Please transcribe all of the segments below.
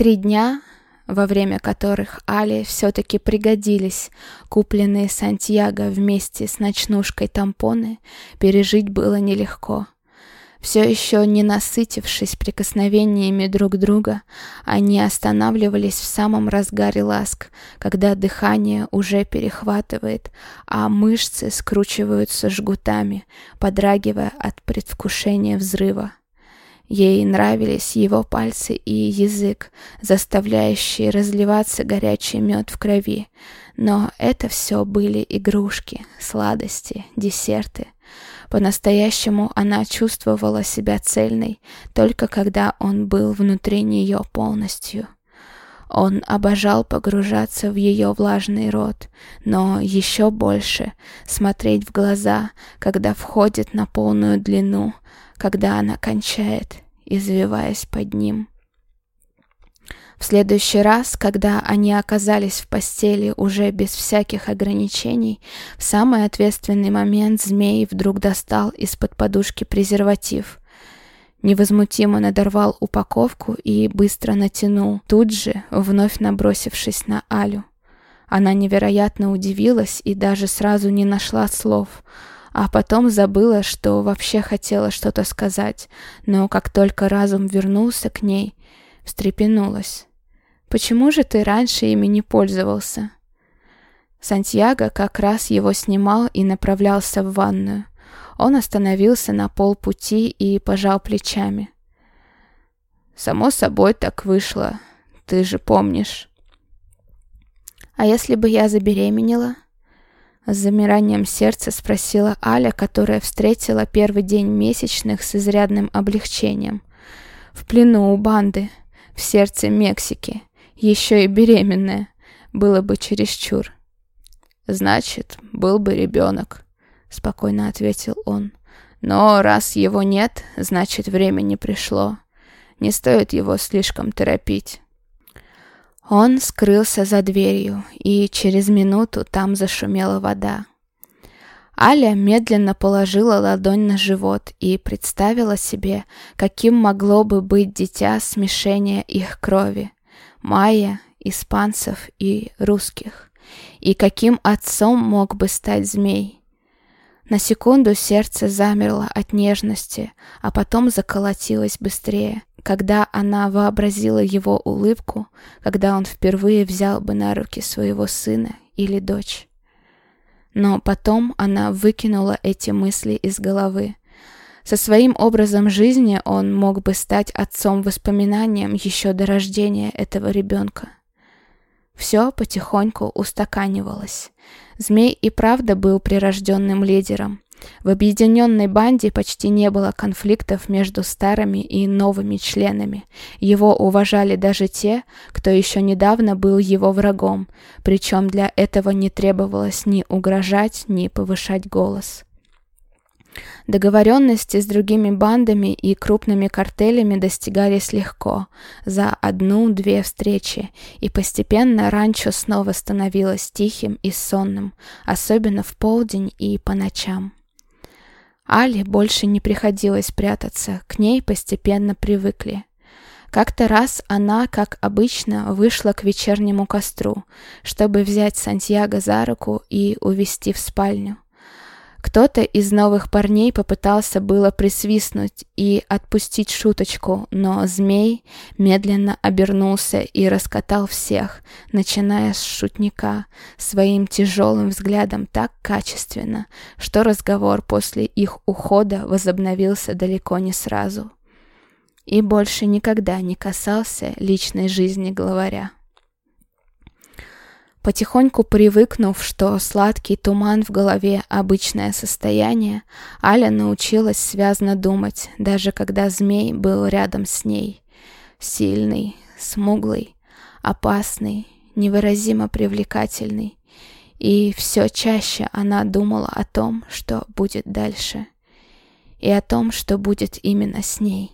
Три дня, во время которых Але все-таки пригодились купленные Сантьяго вместе с ночнушкой тампоны, пережить было нелегко. Все еще не насытившись прикосновениями друг друга, они останавливались в самом разгаре ласк, когда дыхание уже перехватывает, а мышцы скручиваются жгутами, подрагивая от предвкушения взрыва. Ей нравились его пальцы и язык, заставляющие разливаться горячий мед в крови. Но это все были игрушки, сладости, десерты. По-настоящему она чувствовала себя цельной, только когда он был внутри нее полностью. Он обожал погружаться в ее влажный рот, но еще больше смотреть в глаза, когда входит на полную длину, когда она кончает, извиваясь под ним. В следующий раз, когда они оказались в постели уже без всяких ограничений, в самый ответственный момент змей вдруг достал из-под подушки презерватив. Невозмутимо надорвал упаковку и быстро натянул, тут же вновь набросившись на Алю. Она невероятно удивилась и даже сразу не нашла слов — а потом забыла, что вообще хотела что-то сказать, но как только разум вернулся к ней, встрепенулась. «Почему же ты раньше ими не пользовался?» Сантьяго как раз его снимал и направлялся в ванную. Он остановился на полпути и пожал плечами. «Само собой так вышло, ты же помнишь». «А если бы я забеременела?» С замиранием сердца спросила Аля, которая встретила первый день месячных с изрядным облегчением. В плену у банды, в сердце Мексики, еще и беременная, было бы чересчур. «Значит, был бы ребенок», — спокойно ответил он. «Но раз его нет, значит, время не пришло. Не стоит его слишком торопить». Он скрылся за дверью, и через минуту там зашумела вода. Аля медленно положила ладонь на живот и представила себе, каким могло бы быть дитя смешения их крови, майя, испанцев и русских, и каким отцом мог бы стать змей. На секунду сердце замерло от нежности, а потом заколотилось быстрее, когда она вообразила его улыбку, когда он впервые взял бы на руки своего сына или дочь. Но потом она выкинула эти мысли из головы. Со своим образом жизни он мог бы стать отцом воспоминанием еще до рождения этого ребенка. Все потихоньку устаканивалось. Змей и правда был прирожденным лидером. В объединенной банде почти не было конфликтов между старыми и новыми членами. Его уважали даже те, кто еще недавно был его врагом, причем для этого не требовалось ни угрожать, ни повышать голос. Договоренности с другими бандами и крупными картелями достигались легко, за одну-две встречи, и постепенно ранчо снова становилось тихим и сонным, особенно в полдень и по ночам. Але больше не приходилось прятаться, к ней постепенно привыкли. Как-то раз она, как обычно, вышла к вечернему костру, чтобы взять Сантьяго за руку и увести в спальню. Кто-то из новых парней попытался было присвистнуть и отпустить шуточку, но змей медленно обернулся и раскатал всех, начиная с шутника, своим тяжелым взглядом так качественно, что разговор после их ухода возобновился далеко не сразу. И больше никогда не касался личной жизни главаря. Потихоньку привыкнув, что сладкий туман в голове – обычное состояние, Аля научилась связно думать, даже когда змей был рядом с ней. Сильный, смуглый, опасный, невыразимо привлекательный. И все чаще она думала о том, что будет дальше. И о том, что будет именно с ней.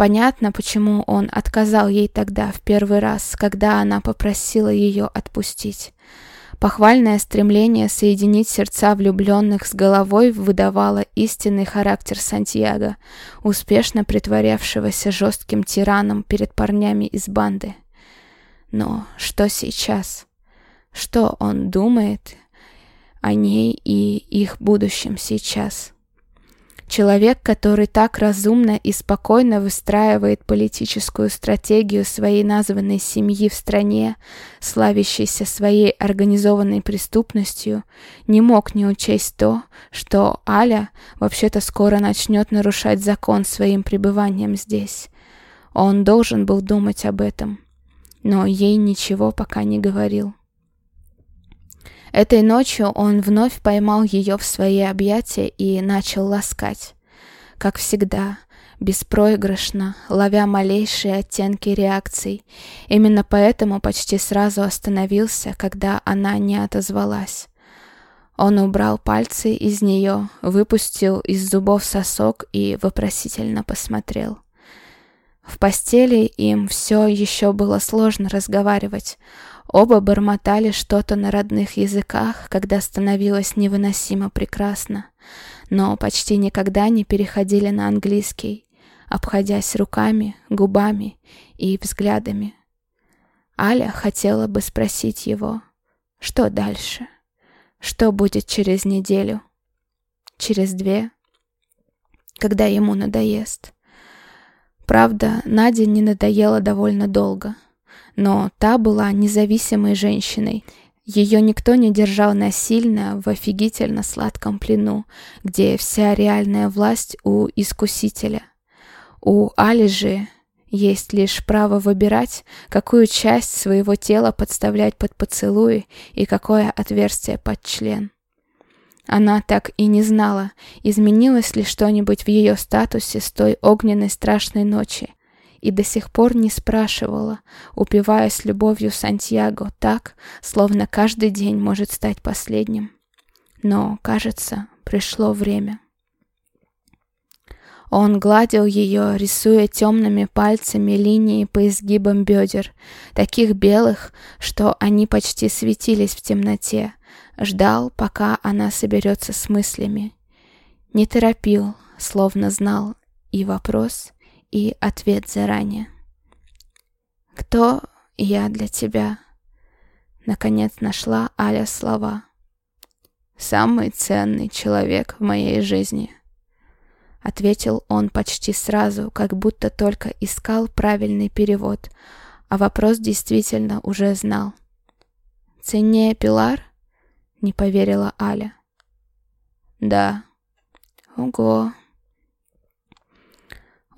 Понятно, почему он отказал ей тогда в первый раз, когда она попросила ее отпустить. Похвальное стремление соединить сердца влюбленных с головой выдавало истинный характер Сантьяго, успешно притворявшегося жестким тираном перед парнями из банды. Но что сейчас? Что он думает о ней и их будущем сейчас? Человек, который так разумно и спокойно выстраивает политическую стратегию своей названной семьи в стране, славящейся своей организованной преступностью, не мог не учесть то, что Аля вообще-то скоро начнет нарушать закон своим пребыванием здесь. Он должен был думать об этом, но ей ничего пока не говорил. Этой ночью он вновь поймал ее в свои объятия и начал ласкать. Как всегда, беспроигрышно, ловя малейшие оттенки реакций. Именно поэтому почти сразу остановился, когда она не отозвалась. Он убрал пальцы из нее, выпустил из зубов сосок и вопросительно посмотрел. В постели им все еще было сложно разговаривать. Оба бормотали что-то на родных языках, когда становилось невыносимо прекрасно, но почти никогда не переходили на английский, обходясь руками, губами и взглядами. Аля хотела бы спросить его, что дальше, что будет через неделю, через две, когда ему надоест. Правда, Наде не надоело довольно долго — но та была независимой женщиной. Ее никто не держал насильно в офигительно сладком плену, где вся реальная власть у искусителя. У Али же есть лишь право выбирать, какую часть своего тела подставлять под поцелуи и какое отверстие под член. Она так и не знала, изменилось ли что-нибудь в ее статусе с той огненной страшной ночи, и до сих пор не спрашивала, упиваясь любовью Сантьяго так, словно каждый день может стать последним. Но, кажется, пришло время. Он гладил ее, рисуя темными пальцами линии по изгибам бедер, таких белых, что они почти светились в темноте, ждал, пока она соберется с мыслями. Не торопил, словно знал и вопрос, и ответ заранее. «Кто я для тебя?» Наконец нашла Аля слова. «Самый ценный человек в моей жизни», — ответил он почти сразу, как будто только искал правильный перевод, а вопрос действительно уже знал. «Ценнее Пилар?» — не поверила Аля. «Да». «Ого!»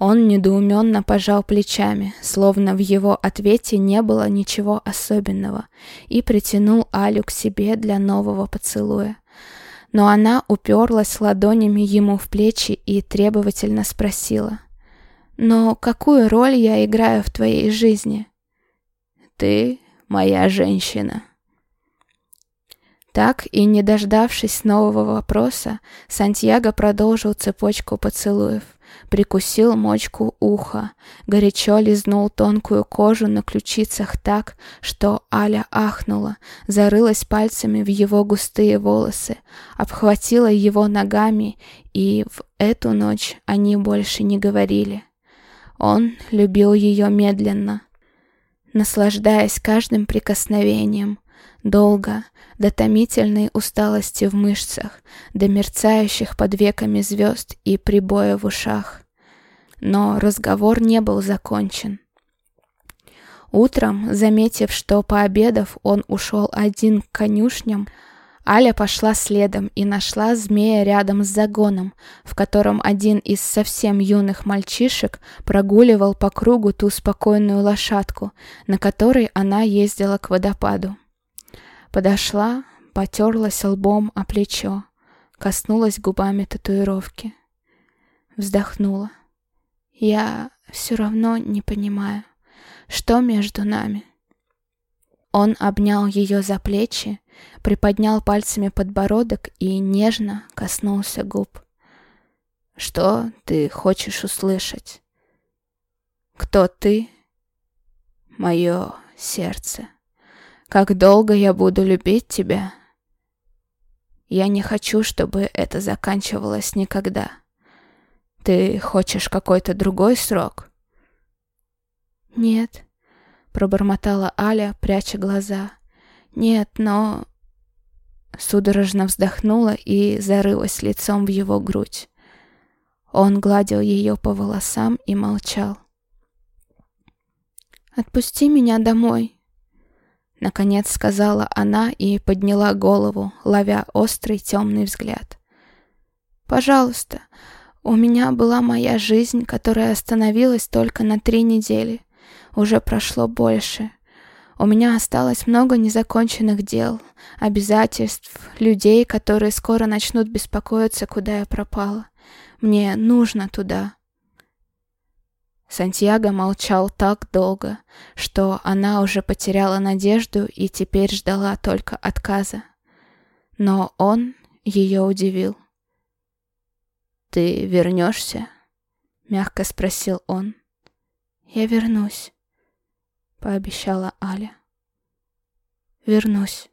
Он недоуменно пожал плечами, словно в его ответе не было ничего особенного, и притянул Алю к себе для нового поцелуя. Но она уперлась ладонями ему в плечи и требовательно спросила. «Но какую роль я играю в твоей жизни?» «Ты моя женщина». Так и не дождавшись нового вопроса, Сантьяго продолжил цепочку поцелуев – прикусил мочку уха, горячо лизнул тонкую кожу на ключицах так, что Аля ахнула, зарылась пальцами в его густые волосы, обхватила его ногами, и в эту ночь они больше не говорили. Он любил ее медленно, наслаждаясь каждым прикосновением, долго, до томительной усталости в мышцах, до мерцающих под веками звезд и прибоя в ушах. Но разговор не был закончен. Утром, заметив, что пообедав, он ушел один к конюшням, Аля пошла следом и нашла змея рядом с загоном, в котором один из совсем юных мальчишек прогуливал по кругу ту спокойную лошадку, на которой она ездила к водопаду. Подошла, потерлась лбом о плечо, коснулась губами татуировки. Вздохнула. Я все равно не понимаю, что между нами. Он обнял ее за плечи, приподнял пальцами подбородок и нежно коснулся губ. «Что ты хочешь услышать?» «Кто ты?» «Мое сердце» как долго я буду любить тебя. Я не хочу, чтобы это заканчивалось никогда. Ты хочешь какой-то другой срок? Нет, пробормотала Аля, пряча глаза. Нет, но... Судорожно вздохнула и зарылась лицом в его грудь. Он гладил ее по волосам и молчал. «Отпусти меня домой», — наконец сказала она и подняла голову, ловя острый темный взгляд. «Пожалуйста, у меня была моя жизнь, которая остановилась только на три недели. Уже прошло больше. У меня осталось много незаконченных дел, обязательств, людей, которые скоро начнут беспокоиться, куда я пропала. Мне нужно туда». Сантьяго молчал так долго, что она уже потеряла надежду и теперь ждала только отказа. Но он ее удивил. «Ты вернешься?» — мягко спросил он. «Я вернусь», — пообещала Аля. «Вернусь».